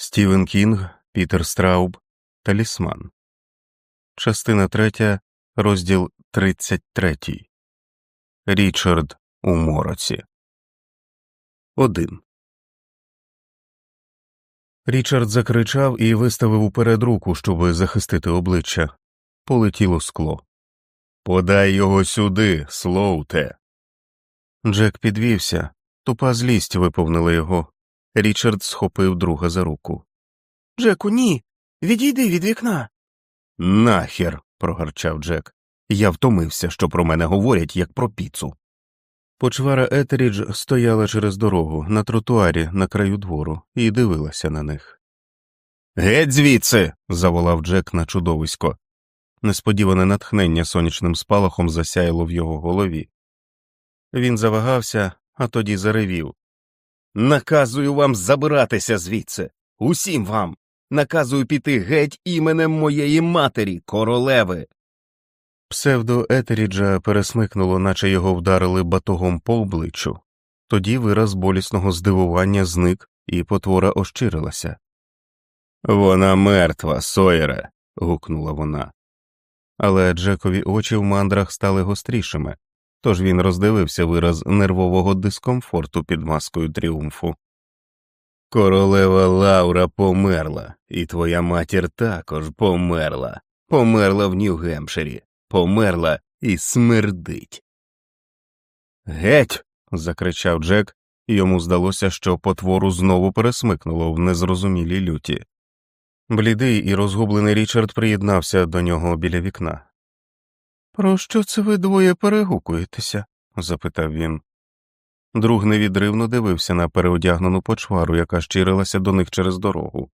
Стівен Кінг, Пітер Страуб, Талісман. Частина третя, розділ тридцять третій. Річард у мороці. Один. Річард закричав і виставив уперед руку, щоб захистити обличчя. Полетіло скло. Подай його сюди, Слоуте. Джек підвівся. Тупа злість виповнила його. Річард схопив друга за руку. Джеку, ні. Відійди від вікна. Нахер. прогарчав Джек. Я втомився, що про мене говорять, як про піцу. Почвара Етерідж стояла через дорогу на тротуарі на краю двору і дивилася на них. Геть звідси. заволав Джек на чудовисько. Несподіване натхнення сонячним спалахом засяяло в його голові. Він завагався, а тоді заревів. Наказую вам забиратися звідси, усім вам. Наказую піти геть іменем моєї матері, королеви. Псевдо Етеріджа пересмикнуло, наче його вдарили батогом по обличчю. Тоді вираз болісного здивування зник, і потвора ощирилася. Вона мертва, Сойере. гукнула вона. Але Джекові очі в мандрах стали гострішими, тож він роздивився вираз нервового дискомфорту під маскою тріумфу. Королева Лаура померла, і твоя матір також померла, померла в Нью-Гемпширі, померла і смердить. Геть. закричав Джек, і йому здалося, що потвору знову пересмикнуло в незрозумілій люті. Блідий і розгублений Річард приєднався до нього біля вікна. Про що це ви двоє перегукуєтеся? запитав він. Друг невідривно дивився на переодягнену почвару, яка щирилася до них через дорогу.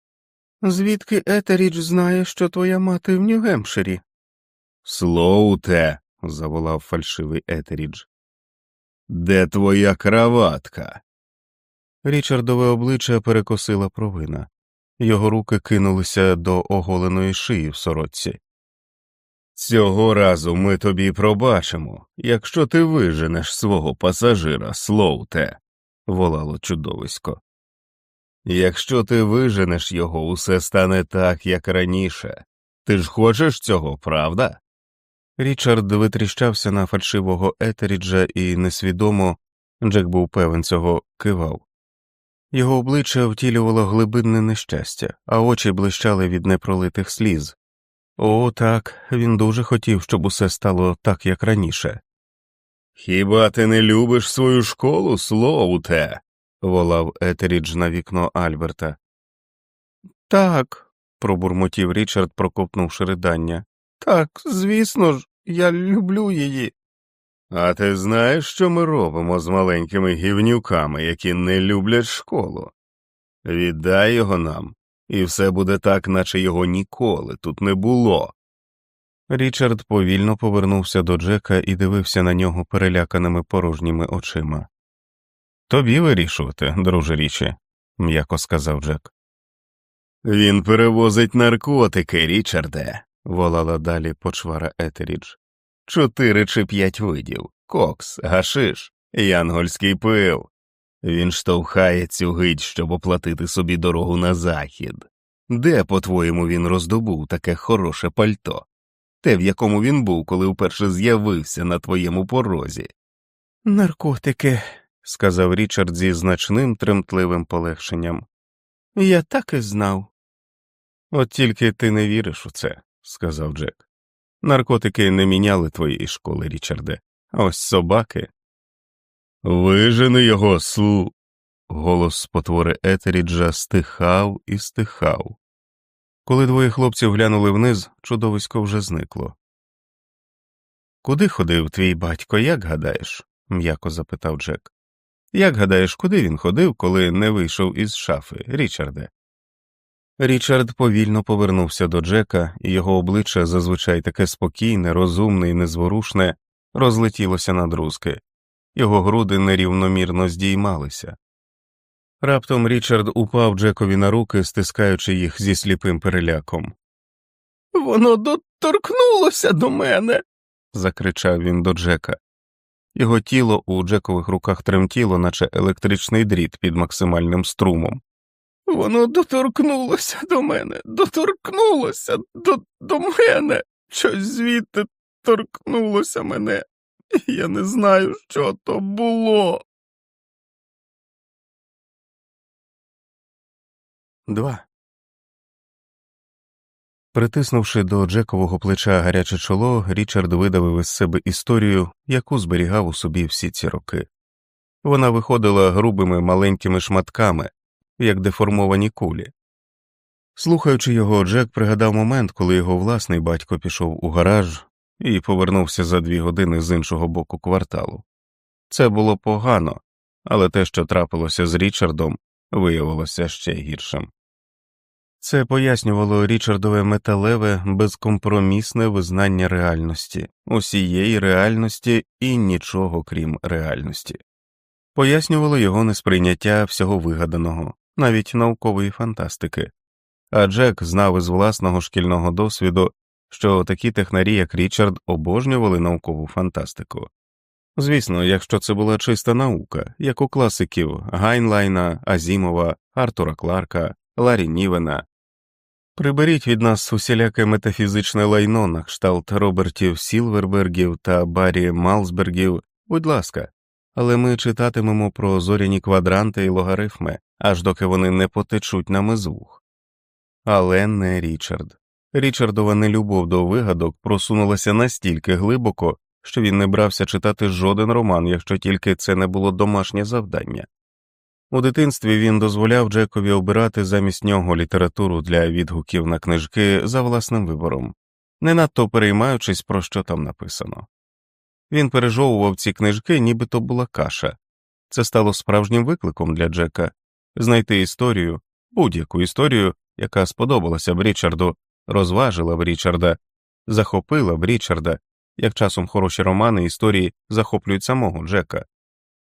Звідки Етерідж знає, що твоя мати в Нью-Гемпширі?» Слоуте. заволав фальшивий Етерідж. Де твоя краватка? Річардове обличчя перекосила провина. Його руки кинулися до оголеної шиї в сорочці. Цього разу ми тобі пробачимо, якщо ти виженеш свого пасажира, Слоуте, волало чудовисько. Якщо ти виженеш його, усе стане так, як раніше. Ти ж хочеш цього, правда? Річард витріщався на фальшивого Етеріджа і несвідомо Джек був певен цього кивав. Його обличчя втілювало глибинне нещастя, а очі блищали від непролитих сліз. О, так, він дуже хотів, щоб усе стало так, як раніше. Хіба ти не любиш свою школу, Слоуте? волав Етерідж на вікно Альберта. Так, пробурмотів Річард, прокопнувши ридання. Так, звісно ж, я люблю її. А ти знаєш, що ми робимо з маленькими гівнюками, які не люблять школу? Віддай його нам, і все буде так, наче його ніколи тут не було. Річард повільно повернувся до Джека і дивився на нього переляканими порожніми очима. Тобі вирішувати, друже річі, м'яко сказав Джек. Він перевозить наркотики, Річарде, волала далі почвара Етерідж. Чотири чи п'ять видів кокс, гашиш, янгольський пил. Він штовхає цю гить, щоб оплатити собі дорогу на захід. Де, по твоєму, він роздобув таке хороше пальто? Те, в якому він був, коли вперше з'явився на твоєму порозі. Наркотики, сказав Річард зі значним тремтливим полегшенням. Я так і знав. От тільки ти не віриш у це, сказав Джек. Наркотики не міняли твоєї школи, Річарде, а ось собаки. Вижени його, су. Голос спотвори Етеріджа стихав і стихав. Коли двоє хлопців глянули вниз, чудовисько вже зникло. Куди ходив твій батько, як гадаєш? м'яко запитав Джек. Як гадаєш, куди він ходив, коли не вийшов із шафи, Річарде? Річард повільно повернувся до Джека, і його обличчя, зазвичай таке спокійне, розумне і незворушне, розлетілося на друзки, його груди нерівномірно здіймалися. Раптом Річард упав Джекові на руки, стискаючи їх зі сліпим переляком. Воно доторкнулося до мене. закричав він до Джека. Його тіло у Джекових руках тремтіло, наче електричний дріт під максимальним струмом. Воно доторкнулося до мене, доторкнулося до, до мене. Щось звідти торкнулося мене. Я не знаю, що то було. Два. Притиснувши до Джекового плеча гаряче чоло, Річард видавив із себе історію, яку зберігав у собі всі ці роки. Вона виходила грубими маленькими шматками, як деформовані кулі. Слухаючи його, Джек пригадав момент, коли його власний батько пішов у гараж і повернувся за дві години з іншого боку кварталу. Це було погано, але те, що трапилося з Річардом, виявилося ще гіршим. Це пояснювало Річардове металеве, безкомпромісне визнання реальності, усієї реальності і нічого крім реальності, пояснювало його несприйняття всього вигаданого, навіть наукової фантастики, а Джек знав із власного шкільного досвіду, що такі технарі, як Річард, обожнювали наукову фантастику. Звісно, якщо це була чиста наука, як у класиків Гайнлайна, Азімова, Артура Кларка, Ларі Нівена. Приберіть від нас усіляке метафізичне лайно на кшталт Робертів Сілвербергів та Баррі Малсбергів, будь ласка, але ми читатимемо про зоряні квадранти і логарифми, аж доки вони не потечуть нам із вух. Але не Річард. Річардова нелюбов до вигадок просунулася настільки глибоко, що він не брався читати жоден роман, якщо тільки це не було домашнє завдання. У дитинстві він дозволяв Джекові обирати замість нього літературу для відгуків на книжки за власним вибором, не надто переймаючись, про що там написано. Він пережовував ці книжки, ніби то була каша. Це стало справжнім викликом для Джека знайти історію, будь-яку історію, яка сподобалася б Річарду, розважила б Річарда, захопила б Річарда, як часом хороші романи історії захоплюють самого Джека.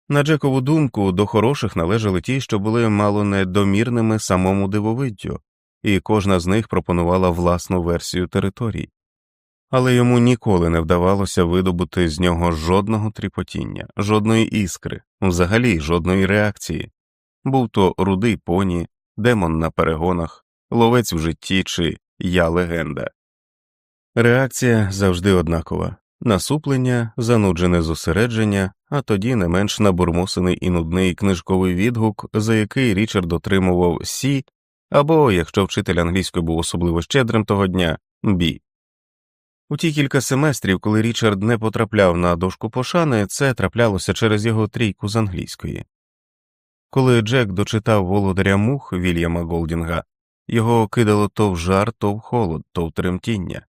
На Джекову думку, до хороших належали ті, що були мало не домірними самому дивовиддю, і кожна з них пропонувала власну версію територій, але йому ніколи не вдавалося видобути з нього жодного тріпотіння, жодної іскри, взагалі жодної реакції був то рудий поні, демон на перегонах, ловець в житті чи я легенда. Реакція завжди однакова насуплення, зануджене зосередження, а тоді не менш набурмосений і нудний книжковий відгук, за який Річард отримував Сі, або, якщо вчитель англійської був особливо щедрим того дня, Бі. У ті кілька семестрів, коли Річард не потрапляв на дошку пошани, це траплялося через його трійку з англійської. Коли Джек дочитав володаря мух Вільяма Голдінга, його кидало то в жар, то в холод, то в тремтіння.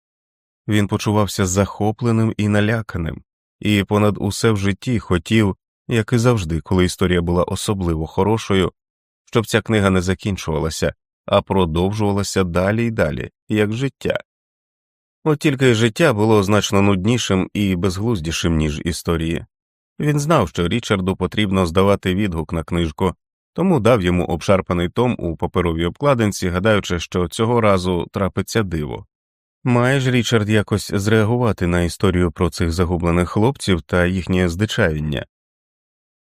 Він почувався захопленим і наляканим, і понад усе в житті хотів, як і завжди, коли історія була особливо хорошою, щоб ця книга не закінчувалася, а продовжувалася далі й далі, як життя. От тільки життя було значно нуднішим і безглуздішим, ніж історії. Він знав, що Річарду потрібно здавати відгук на книжку, тому дав йому обшарпаний том у паперовій обкладинці, гадаючи, що цього разу трапиться диво. Має ж Річард якось зреагувати на історію про цих загублених хлопців та їхнє здичавіння.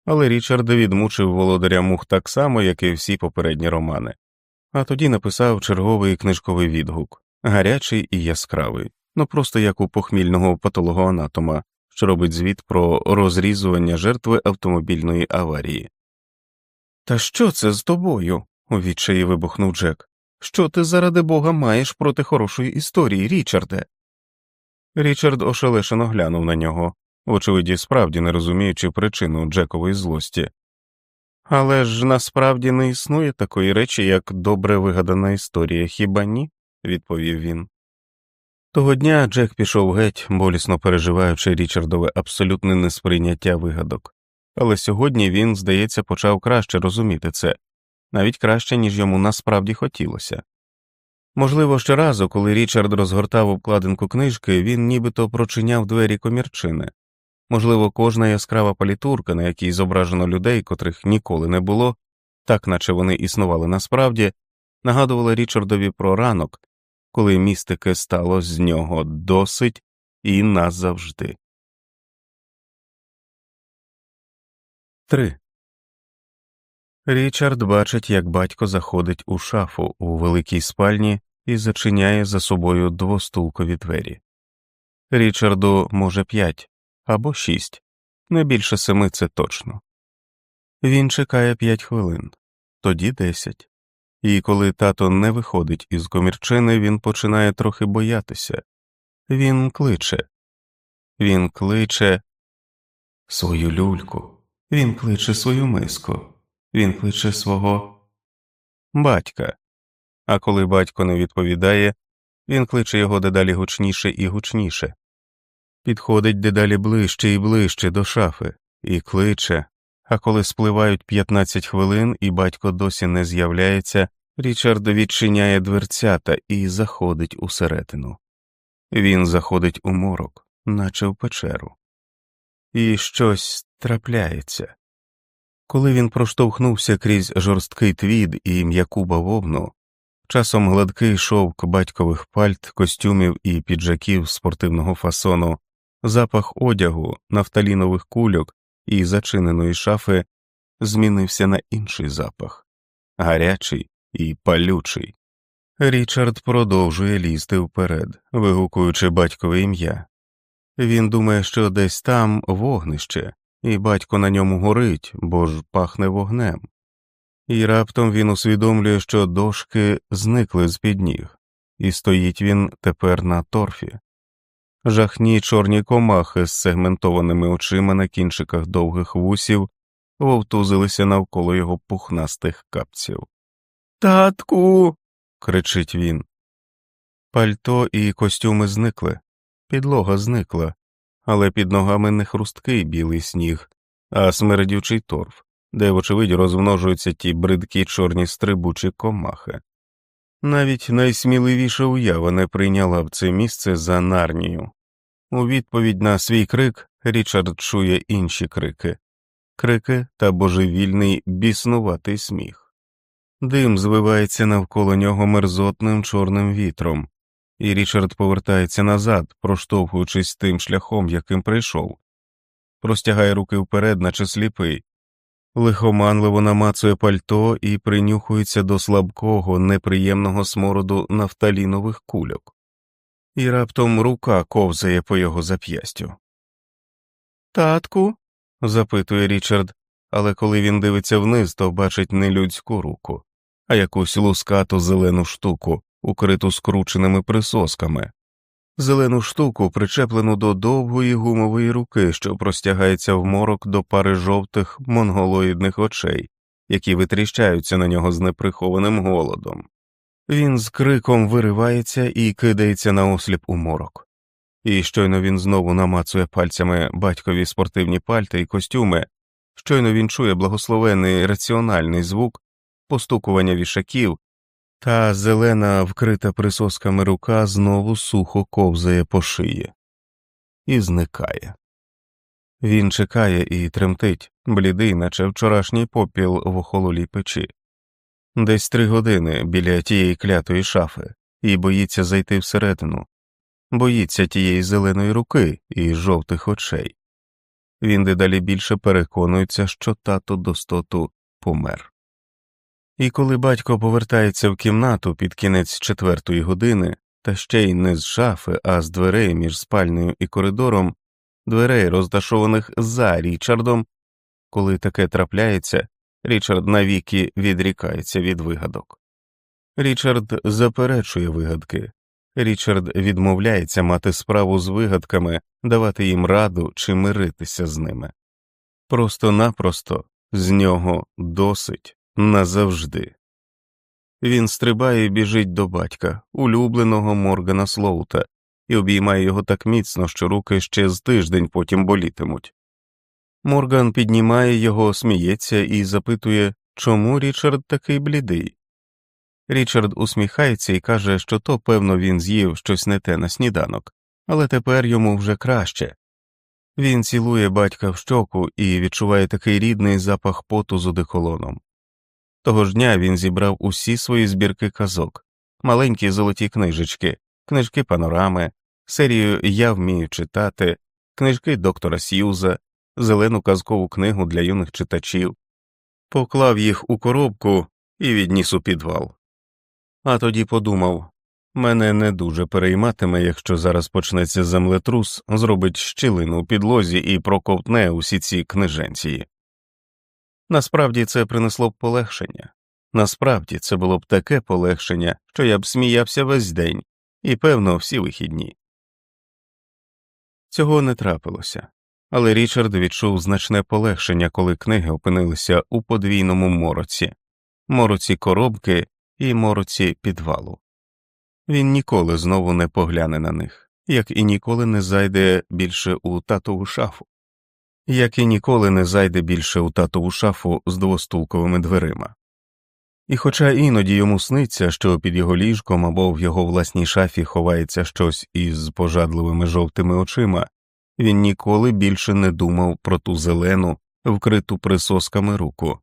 Але Річард відмучив володаря мух так само, як і всі попередні романи, а тоді написав черговий книжковий відгук гарячий і яскравий, ну просто як у похмільного патологоанатома, що робить звіт про розрізування жертви автомобільної аварії. Та що це з тобою? у відчаї вибухнув Джек. Що ти заради бога маєш проти хорошої історії, Річарде? Річард ошелешено глянув на нього, очевидні, справді не розуміючи причину Джекової злості. Але ж насправді не існує такої речі, як добре вигадана історія, хіба ні? відповів він. Того дня Джек пішов геть, болісно переживаючи Річардове абсолютне несприйняття вигадок, але сьогодні він, здається, почав краще розуміти це, навіть краще, ніж йому насправді хотілося. Можливо, щоразу, коли Річард розгортав обкладинку книжки, він нібито прочиняв двері комірчини, можливо, кожна яскрава палітурка, на якій зображено людей, котрих ніколи не було, так наче вони існували насправді, нагадувала Річардові про ранок, коли містики стало з нього досить і назавжди. 3. Річард бачить, як батько заходить у шафу у великій спальні і зачиняє за собою двостулкові двері. Річарду, може, п'ять або шість, не більше семи це точно. Він чекає п'ять хвилин, тоді десять, і коли тато не виходить із комірчини, він починає трохи боятися. Він кличе, він кличе свою люльку, він кличе свою миску, він кличе свого батька. А коли батько не відповідає, він кличе його дедалі гучніше і гучніше, підходить дедалі ближче і ближче до шафи і кличе, а коли спливають 15 хвилин і батько досі не з'являється, Річард відчиняє дверцята і заходить усередину. Він заходить у морок, наче в печеру. І щось трапляється. Коли він проштовхнувся крізь жорсткий твід і м'яку бавовну, часом гладкий шовк батькових пальт, костюмів і піджаків спортивного фасону, запах одягу, нафталінових кульок і зачиненої шафи змінився на інший запах гарячий і палючий. Річард продовжує лізти вперед, вигукуючи батькове ім'я. Він думає, що десь там вогнище, і батько на ньому горить, бо ж пахне вогнем. І раптом він усвідомлює, що дошки зникли з під ніг, і стоїть він тепер на торфі. Жахні чорні комахи з сегментованими очима на кінчиках довгих вусів вовтузилися навколо його пухнастих капців. Татку. кричить він. Пальто і костюми зникли, підлога зникла, але під ногами не хрусткий білий сніг, а смердючий торф, де, вочевидь, розмножуються ті бридкі чорні стрибучі комахи. Навіть найсміливіша уява не прийняла б це місце за нарнію. У відповідь на свій крик Річард чує інші крики крики та божевільний біснуватий сміх. Дим звивається навколо нього мерзотним чорним вітром, і Річард повертається назад, проштовхуючись тим шляхом, яким прийшов, простягає руки вперед, наче сліпий, лихоманливо намацує пальто і принюхується до слабкого, неприємного смороду нафталінових кульок, і раптом рука ковзає по його зап'ястю. Татку. запитує Річард, але коли він дивиться вниз, то бачить не людську руку, а якусь лускату зелену штуку, укриту скрученими присосками, зелену штуку, причеплену до довгої гумової руки, що простягається в морок до пари жовтих монголоїдних очей, які витріщаються на нього з неприхованим голодом. Він з криком виривається і кидається на осліп у морок. І щойно він знову намацує пальцями батькові спортивні пальти і костюми, щойно він чує благословений раціональний звук, постукування вішаків, та зелена, вкрита присосками рука знову сухо ковзає по шиї і зникає. Він чекає і тремтить, блідий, наче вчорашній попіл в охололій печі, десь три години біля тієї клятої шафи, і боїться зайти всередину, боїться тієї зеленої руки і жовтих очей. Він дедалі більше переконується, що тато достоту помер. І коли батько повертається в кімнату під кінець четвертої години, та ще й не з шафи, а з дверей між спальнею і коридором, дверей, розташованих за Річардом, коли таке трапляється, Річард навіки відрікається від вигадок. Річард заперечує вигадки, Річард відмовляється мати справу з вигадками, давати їм раду чи миритися з ними. Просто напросто з нього досить назавжди. Він стрибає і біжить до батька, улюбленого Моргана Слоута, і обіймає його так міцно, що руки ще з тиждень потім болітимуть. Морган піднімає його, сміється і запитує, чому Річард такий блідий. Річард усміхається і каже, що то, певно, він з'їв щось не те на сніданок, але тепер йому вже краще. Він цілує батька в щоку і відчуває такий рідний запах поту з одеколоном. Того ж дня він зібрав усі свої збірки казок, маленькі золоті книжечки, книжки панорами, серію Я вмію читати, книжки доктора Сьюза, зелену казкову книгу для юних читачів. поклав їх у коробку і відніс у підвал. А тоді подумав мене не дуже перейматиме, якщо зараз почнеться землетрус, зробить щілину у підлозі і проковтне усі ці книженції. Насправді це принесло б полегшення. Насправді це було б таке полегшення, що я б сміявся весь день і, певно, всі вихідні. Цього не трапилося, але Річард відчув значне полегшення, коли книги опинилися у подвійному мороці мороці коробки і мороці підвалу. Він ніколи знову не погляне на них, як і ніколи не зайде більше у татову шафу, як і ніколи не зайде більше у татову шафу з двостулковими дверима. І хоча іноді йому сниться, що під його ліжком або в його власній шафі ховається щось із пожадливими жовтими очима, він ніколи більше не думав про ту зелену, вкриту присосками руку.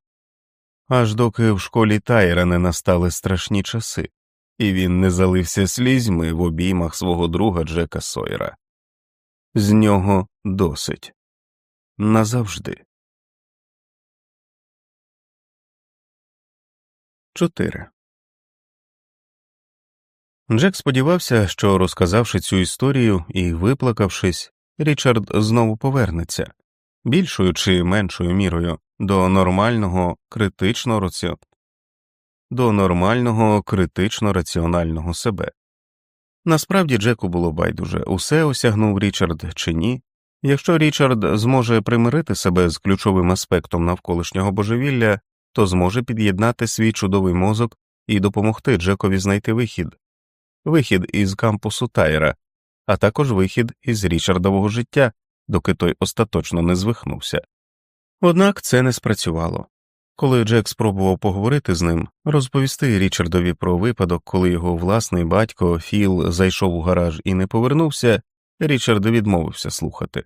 Аж доки в школі Тайра не настали страшні часи, і він не залився слізьми в обіймах свого друга Джека Сойера. З нього досить назавжди. 4. Джек сподівався, що, розказавши цю історію і виплакавшись, Річард знову повернеться більшою чи меншою мірою до нормального критично раці... до нормального критично раціонального себе. Насправді Джеку було байдуже усе осягнув Річард чи ні. Якщо Річард зможе примирити себе з ключовим аспектом навколишнього божевілля, то зможе під'єднати свій чудовий мозок і допомогти Джекові знайти вихід, вихід із кампусу Тайра, а також вихід із Річардового життя, доки той остаточно не звихнувся. Однак це не спрацювало. Коли Джек спробував поговорити з ним, розповісти Річардові про випадок, коли його власний батько Філ зайшов у гараж і не повернувся, Річард відмовився слухати.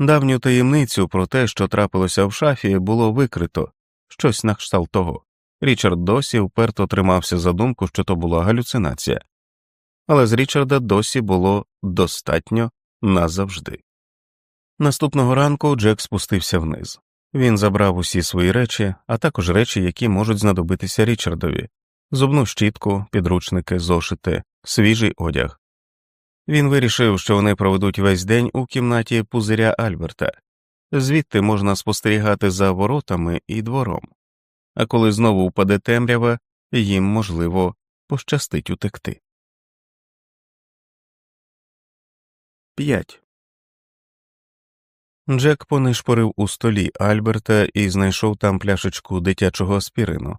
Давню таємницю про те, що трапилося в шафі, було викрито щось на кшталт того. Річард досі вперто тримався за думку, що то була галюцинація, але з Річарда досі було достатньо назавжди. Наступного ранку Джек спустився вниз. Він забрав усі свої речі, а також речі, які можуть знадобитися Річардові зубну щітку, підручники, зошити, свіжий одяг. Він вирішив, що вони проведуть весь день у кімнаті пузиря Альберта, звідти можна спостерігати за воротами і двором, а коли знову впаде темрява, їм можливо пощастить утекти. 5. Джек понишпорив у столі Альберта і знайшов там пляшечку дитячого аспірину.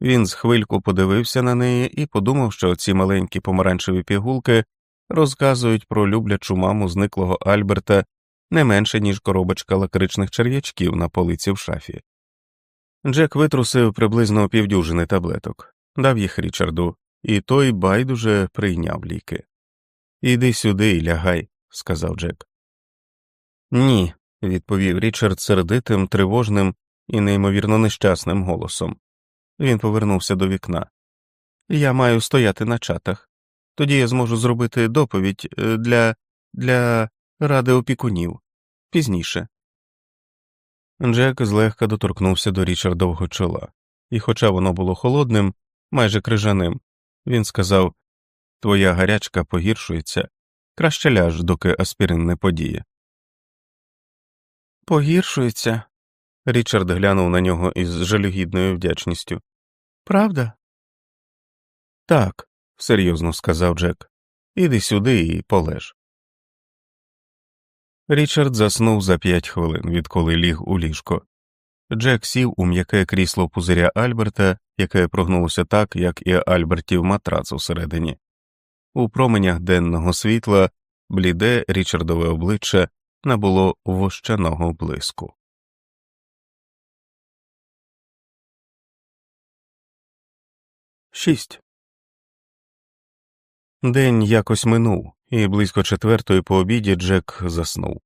Він з хвильку подивився на неї і подумав, що ці маленькі помаранчеві пігулки розказують про люблячу маму зниклого Альберта не менше, ніж коробочка лакричних черв'ячків на полиці в шафі. Джек витрусив приблизно півдюжини таблеток, дав їх Річарду, і той байдуже прийняв ліки. Іди сюди і лягай, сказав Джек. Ні, відповів Річард сердитим, тривожним і неймовірно нещасним голосом. Він повернувся до вікна. Я маю стояти на чатах. Тоді я зможу зробити доповідь е, для для ради опікунів пізніше. Джек злегка доторкнувся до Річардового чола, і, хоча воно було холодним, майже крижаним, він сказав Твоя гарячка погіршується, краще ляж, доки аспірин не подіє. Погіршується. Річард глянув на нього із жалюгідною вдячністю. Правда? Так, серйозно сказав Джек. Іди сюди і полеж. Річард заснув за п'ять хвилин, відколи ліг у ліжко. Джек сів у м'яке крісло пузиря Альберта, яке прогнулося так, як і Альбертів матрац усередині. У променях денного світла бліде Річардове обличчя набуло вощаного блиску. Шість. День якось минув, і близько четвертої по обіді Джек заснув.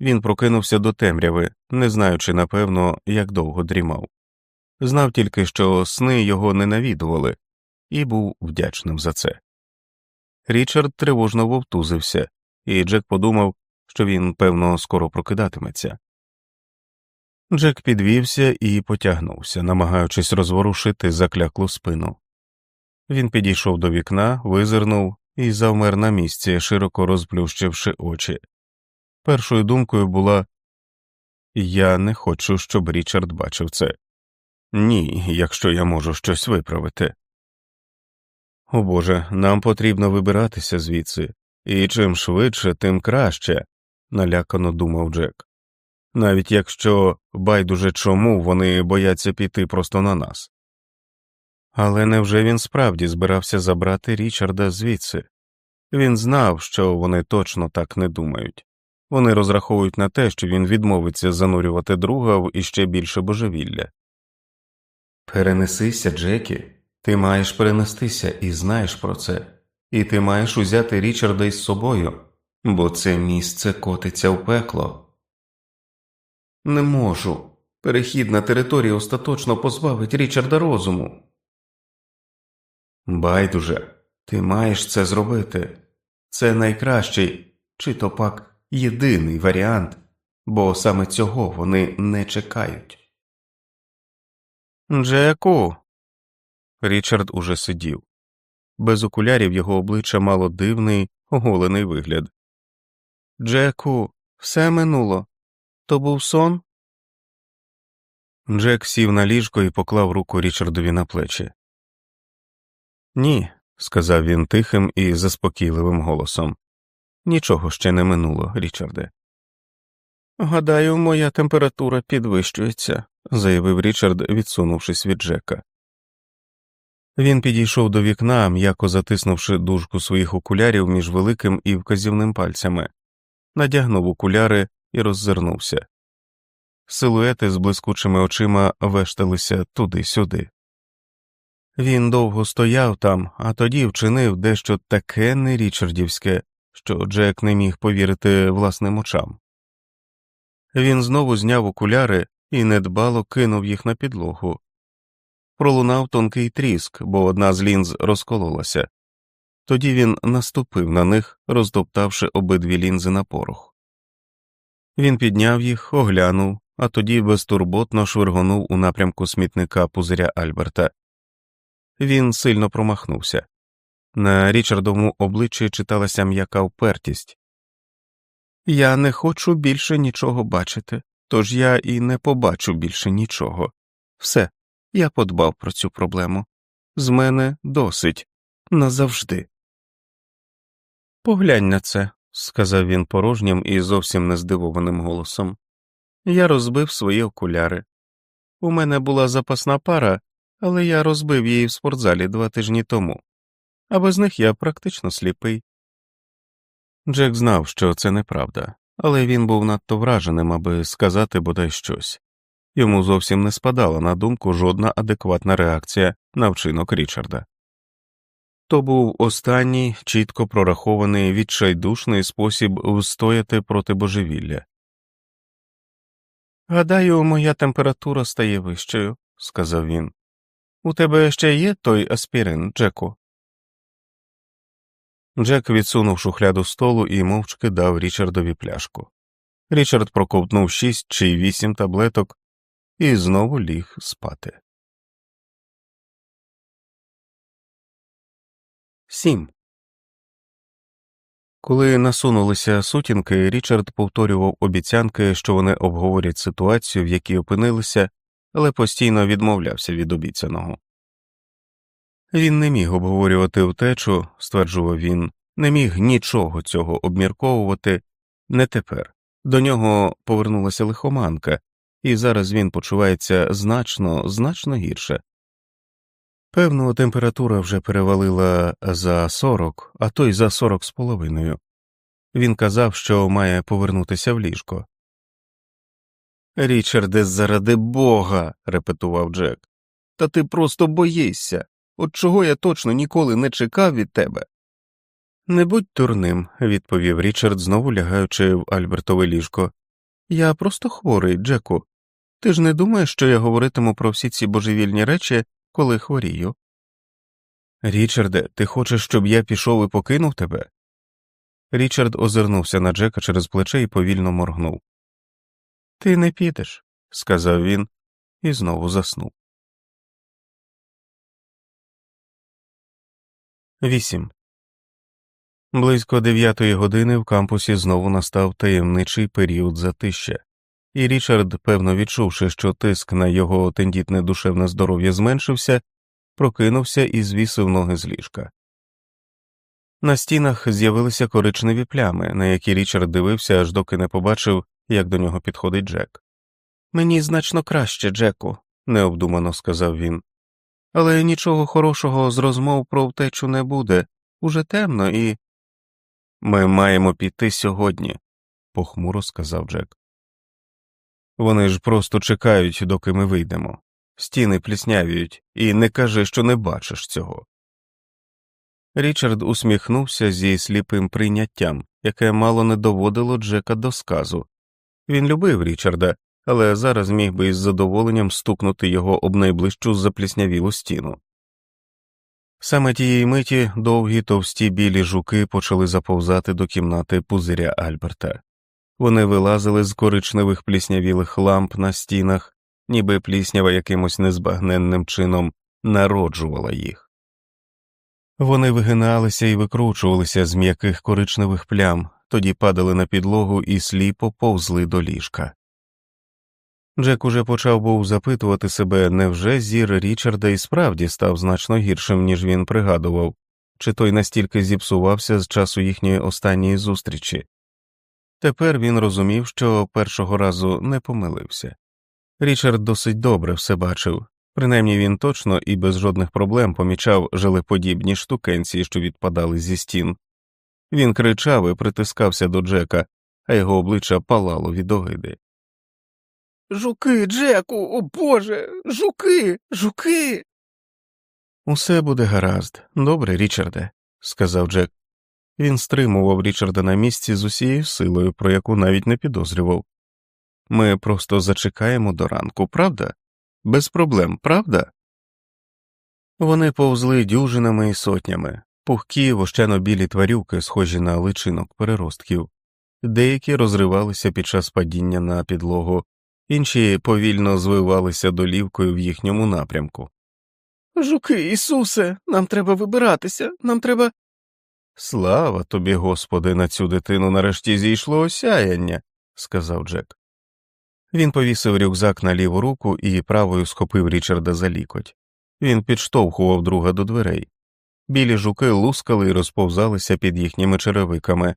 Він прокинувся до темряви, не знаючи напевно, як довго дрімав. Знав тільки, що сни його не навідували, і був вдячним за це. Річард тривожно вовтузився, і Джек подумав, що він, певно, скоро прокидатиметься. Джек підвівся і потягнувся, намагаючись розворушити закляклу спину. Він підійшов до вікна, визирнув і завмер на місці, широко розплющивши очі. Першою думкою була Я не хочу, щоб Річард бачив це. Ні, якщо я можу щось виправити. О Боже, нам потрібно вибиратися звідси, і чим швидше, тим краще, налякано думав Джек. Навіть якщо байдуже чому вони бояться піти просто на нас. Але невже він справді збирався забрати Річарда звідси? Він знав, що вони точно так не думають. Вони розраховують на те, що він відмовиться занурювати друга в іще більше божевілля. Перенесися, Джекі, ти маєш перенестися і знаєш про це, і ти маєш узяти Річарда із собою, бо це місце котиться в пекло. Не можу. Перехід на територію остаточно позбавить Річарда розуму. Байдуже, ти маєш це зробити. Це найкращий, чи то пак єдиний варіант, бо саме цього вони не чекають. Джеку. Річард уже сидів. Без окулярів його обличчя мало дивний, оголений вигляд. Джеку, все минуло. То був сон? Джек сів на ліжко і поклав руку Річардові на плечі. Ні, сказав він тихим і заспокійливим голосом. Нічого ще не минуло, Річарде. Гадаю, моя температура підвищується, заявив Річард, відсунувшись від Джека. Він підійшов до вікна, м'яко затиснувши дужку своїх окулярів між великим і вказівним пальцями, надягнув окуляри і роззирнувся. Силуети з блискучими очима вешталися туди-сюди. Він довго стояв там, а тоді вчинив дещо таке нерічардівське, що Джек не міг повірити власним очам. Він знову зняв окуляри і недбало кинув їх на підлогу. Пролунав тонкий тріск, бо одна з лінз розкололася. Тоді він наступив на них, розтоптавши обидві лінзи на порох. Він підняв їх, оглянув, а тоді безтурботно швиргонув у напрямку смітника пузиря Альберта. Він сильно промахнувся. На Річардовому обличчі читалася м'яка впертість. Я не хочу більше нічого бачити, тож я і не побачу більше нічого. Все, я подбав про цю проблему. З мене досить назавжди. Поглянь на це, сказав він порожнім і зовсім нездивованим голосом. Я розбив свої окуляри. У мене була запасна пара, але я розбив її в спортзалі два тижні тому, а без них я практично сліпий. Джек знав, що це неправда, але він був надто враженим, аби сказати бодай щось. Йому зовсім не спадала на думку жодна адекватна реакція на вчинок Річарда. То був останній чітко прорахований відчайдушний спосіб встояти проти божевілля. Гадаю, моя температура стає вищою, сказав він. У тебе ще є той аспірин, Джеку? Джек відсунув шухляду столу і мовчки дав Річардові пляшку. Річард проковтнув шість чи вісім таблеток і знову ліг спати. Сім. Коли насунулися сутінки, Річард повторював обіцянки, що вони обговорять ситуацію, в якій опинилися, але постійно відмовлявся від обіцяного. Він не міг обговорювати втечу, стверджував він, не міг нічого цього обмірковувати, не тепер. До нього повернулася лихоманка, і зараз він почувається значно, значно гірше. Певно, температура вже перевалила за сорок, а то й за сорок з половиною. Він казав, що має повернутися в ліжко. Річарде, заради бога, репетував Джек. Та ти просто боїшся. От чого я точно ніколи не чекав від тебе. Не будь турним, відповів Річард, знову лягаючи в Альбертове ліжко. Я просто хворий, Джеку. Ти ж не думаєш, що я говоритиму про всі ці божевільні речі, коли хворію? Річарде, ти хочеш, щоб я пішов і покинув тебе? Річард озирнувся на Джека через плече і повільно моргнув. Ти не підеш, сказав він і знову заснув. 8. Близько дев'ятої години в кампусі знову настав таємничий період затища, і Річард, певно відчувши, що тиск на його тендітне душевне здоров'я зменшився, прокинувся і звісив ноги з ліжка. На стінах з'явилися коричневі плями, на які Річард дивився, аж доки не побачив, як до нього підходить Джек. Мені значно краще, Джеку, необдумано сказав він. Але нічого хорошого з розмов про втечу не буде уже темно і. Ми маємо піти сьогодні, похмуро сказав Джек. Вони ж просто чекають, доки ми вийдемо. Стіни пліснявіють, і не кажи, що не бачиш цього. Річард усміхнувся зі сліпим прийняттям, яке мало не доводило Джека до сказу. Він любив Річарда, але зараз міг би із задоволенням стукнути його об найближчу запліснявілу стіну. Саме тієї миті довгі товсті білі жуки почали заповзати до кімнати пузиря Альберта. Вони вилазили з коричневих пліснявілих ламп на стінах, ніби пліснява якимось незбагненним чином народжувала їх. Вони вигиналися і викручувалися з м'яких коричневих плям, тоді падали на підлогу і сліпо повзли до ліжка. Джек уже почав був запитувати себе, невже зір Річарда і справді став значно гіршим, ніж він пригадував, чи той настільки зіпсувався з часу їхньої останньої зустрічі. Тепер він розумів, що першого разу не помилився. Річард досить добре все бачив, принаймні він точно і без жодних проблем помічав желеподібні штукенці, що відпадали зі стін. Він кричав і притискався до Джека, а його обличчя палало від огиди. Жуки, Джеку, о Боже, жуки, жуки. Усе буде гаразд, добре, Річарде, сказав Джек. Він стримував Річарда на місці з усією силою, про яку навіть не підозрював. Ми просто зачекаємо до ранку, правда? Без проблем, правда? Вони повзли дюжинами і сотнями, пухкі вощано білі тварюки, схожі на личинок переростків, деякі розривалися під час падіння на підлогу, інші повільно звивалися долівкою в їхньому напрямку. Жуки, Ісусе, нам треба вибиратися, нам треба. Слава тобі, Господи, на цю дитину нарешті зійшло осяяння, сказав Джек. Він повісив рюкзак на ліву руку і правою схопив Річарда за лікоть. Він підштовхував друга до дверей. Білі жуки лускали і розповзалися під їхніми черевиками.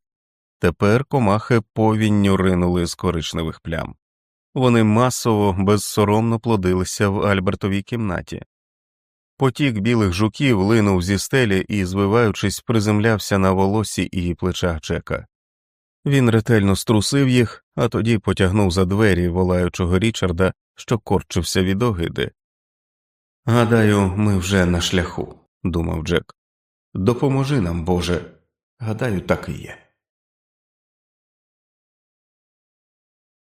Тепер комахи повінню ринули з коричневих плям. Вони масово, безсоромно плодилися в Альбертовій кімнаті. Потік білих жуків линув зі стелі і, звиваючись, приземлявся на волосі і плечах Джека. Він ретельно струсив їх, а тоді потягнув за двері волаючого Річарда, що корчився від огиди. Гадаю, ми вже на шляху, думав Джек. Допоможи нам, Боже. Гадаю, так і є.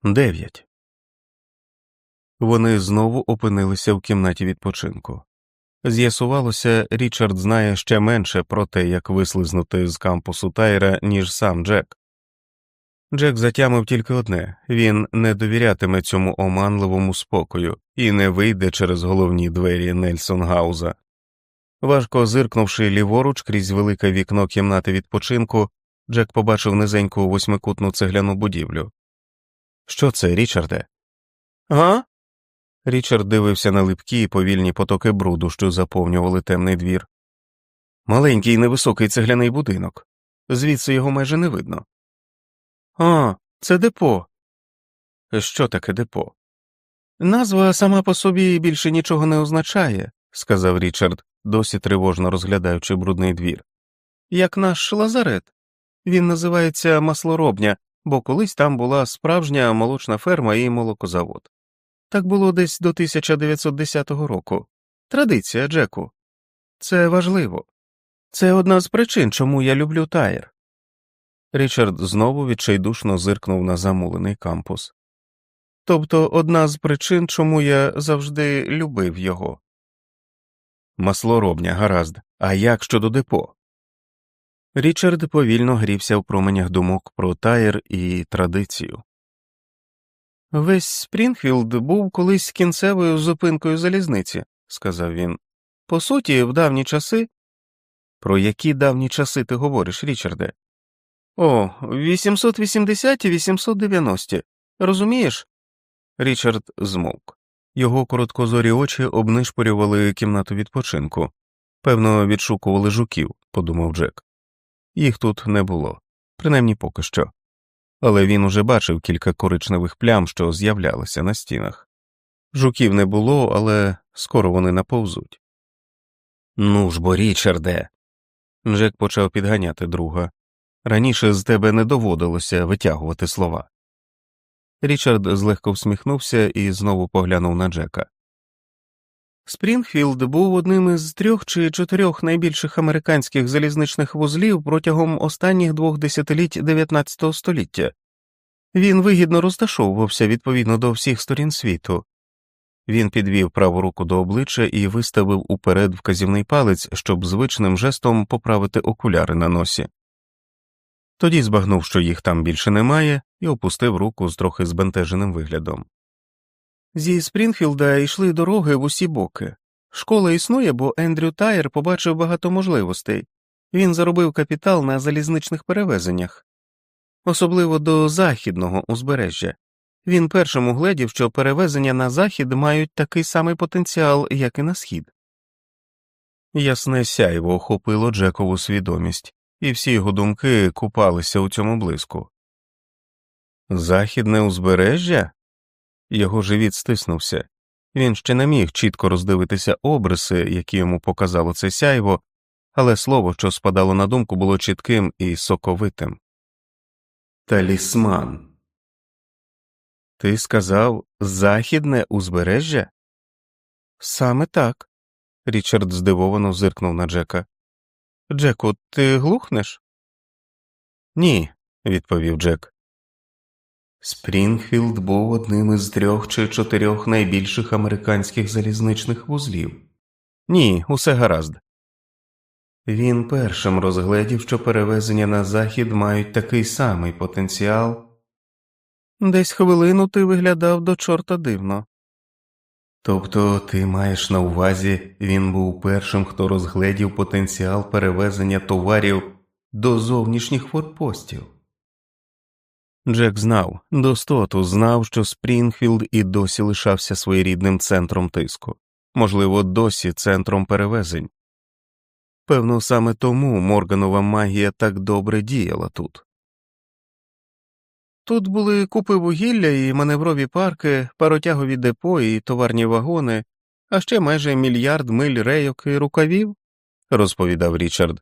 9. Вони знову опинилися в кімнаті відпочинку. З'ясувалося, Річард знає ще менше про те, як вислизнути з кампусу Тайра, ніж сам Джек. Джек затямив тільки одне він не довірятиме цьому оманливому спокою і не вийде через головні двері Нельсон Гауза. Важко зиркнувши ліворуч крізь велике вікно кімнати відпочинку, Джек побачив низеньку восьмикутну цегляну будівлю. Що це, Річарде? Га? Річард дивився на липкі і повільні потоки бруду, що заповнювали темний двір. Маленький невисокий цегляний будинок, звідси його майже не видно. А, це депо. Що таке депо? Назва сама по собі більше нічого не означає, сказав Річард, досі тривожно розглядаючи брудний двір. Як наш лазарет. Він називається маслоробня, бо колись там була справжня молочна ферма і молокозавод. Так було десь до 1910 року. Традиція, Джеку. Це важливо. Це одна з причин, чому я люблю Тайр. Річард знову відчайдушно зиркнув на замулений кампус. Тобто одна з причин, чому я завжди любив його. Маслоробня, гаразд, а як щодо депо? Річард повільно грівся в променях думок про Тайр і традицію. Весь Спрінгфілд був колись кінцевою зупинкою залізниці, сказав він. По суті, в давні часи. Про які давні часи ти говориш, Річарде? О, 880 і 890. Розумієш? Річард змовк. Його короткозорі очі обнишпорювали кімнату відпочинку. Певно, відшукували жуків, подумав Джек. Їх тут не було, принаймні поки що. Але він уже бачив кілька коричневих плям, що з'являлися на стінах. Жуків не було, але скоро вони наповзуть. Ну ж бо, Річарде. Джек почав підганяти друга. Раніше з тебе не доводилося витягувати слова. Річард злегка всміхнувся і знову поглянув на Джека. Спрінгфілд був одним із трьох чи чотирьох найбільших американських залізничних вузлів протягом останніх двох десятиліть 19 століття. Він вигідно розташовувався відповідно до всіх сторін світу. Він підвів праву руку до обличчя і виставив уперед вказівний палець, щоб звичним жестом поправити окуляри на носі. Тоді збагнув, що їх там більше немає, і опустив руку з трохи збентеженим виглядом. Зі Спрінфілда йшли дороги в усі боки. Школа існує, бо Ендрю Тайер побачив багато можливостей він заробив капітал на залізничних перевезеннях, особливо до західного узбережжя. Він першим угледів, що перевезення на захід мають такий самий потенціал, як і на схід. Ясне сяйво охопило Джекову свідомість, і всі його думки купалися у цьому блиску. Західне узбережжя? Його живіт стиснувся. Він ще не міг чітко роздивитися обриси, які йому показало це сяйво, але слово, що спадало на думку, було чітким і соковитим. Талісман. Ти сказав західне узбережжя? Саме так. Річард здивовано зиркнув на Джека. Джеку, ти глухнеш? Ні, відповів Джек. Спрінгфілд був одним із трьох чи чотирьох найбільших американських залізничних вузлів. Ні, усе гаразд. Він першим розгледів, що перевезення на захід мають такий самий потенціал. Десь хвилину ти виглядав до чорта дивно. Тобто ти маєш на увазі, він був першим, хто розгледів потенціал перевезення товарів до зовнішніх форпостів. Джек знав, достоту знав, що Спрінгфілд і досі лишався своєрідним центром тиску, можливо, досі центром перевезень. Певно, саме тому Морганова магія так добре діяла тут. Тут були купи вугілля і маневрові парки, паротягові депо і товарні вагони, а ще майже мільярд миль рейок і рукавів, розповідав Річард.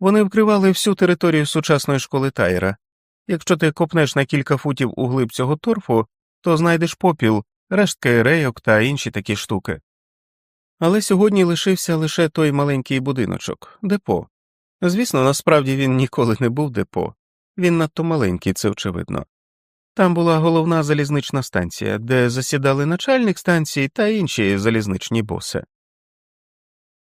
Вони вкривали всю територію сучасної школи Тайра. Якщо ти копнеш на кілька футів у глиб цього торфу, то знайдеш попіл, рештки рейок та інші такі штуки. Але сьогодні лишився лише той маленький будиночок депо. Звісно, насправді він ніколи не був депо, він надто маленький, це очевидно. Там була головна залізнична станція, де засідали начальник станції та інші залізничні боси.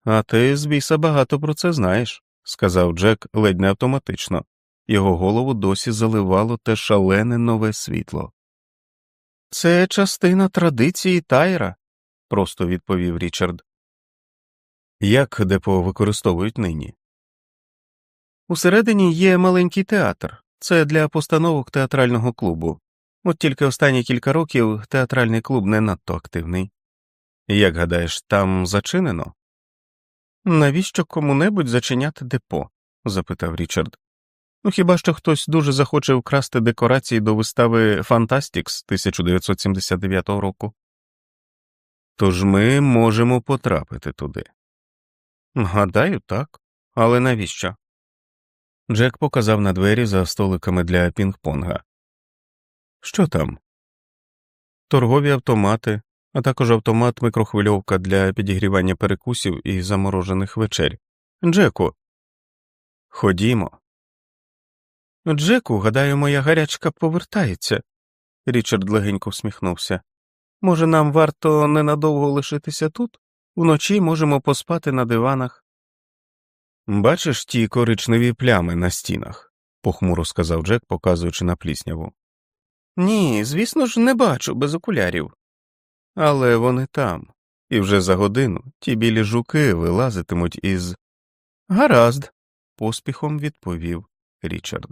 А ти, з багато про це знаєш, сказав Джек ледь не автоматично, його голову досі заливало те шалене нове світло. Це частина традиції тайра, просто відповів Річард. Як депо використовують нині? Усередині є маленький театр, це для постановок театрального клубу. От тільки останні кілька років театральний клуб не надто активний. Як гадаєш, там зачинено? Навіщо кому-небудь зачиняти депо? запитав Річард. Ну хіба що хтось дуже захоче вкрасти декорації до вистави Фантастікс 1979 року? Тож ми можемо потрапити туди. Гадаю, так, але навіщо? Джек показав на двері за столиками для пінг-понга. Що там? Торгові автомати, а також автомат микрохвильовка для підігрівання перекусів і заморожених вечерь. Джеку. Ходімо. Джеку, гадаю, моя гарячка повертається. Річард легенько всміхнувся. Може, нам варто ненадовго лишитися тут? Вночі можемо поспати на диванах. Бачиш ті коричневі плями на стінах, похмуро сказав Джек, показуючи на плісняву. Ні, звісно ж, не бачу без окулярів. Але вони там, і вже за годину ті білі жуки вилазитимуть із. Гаразд, поспіхом відповів Річард.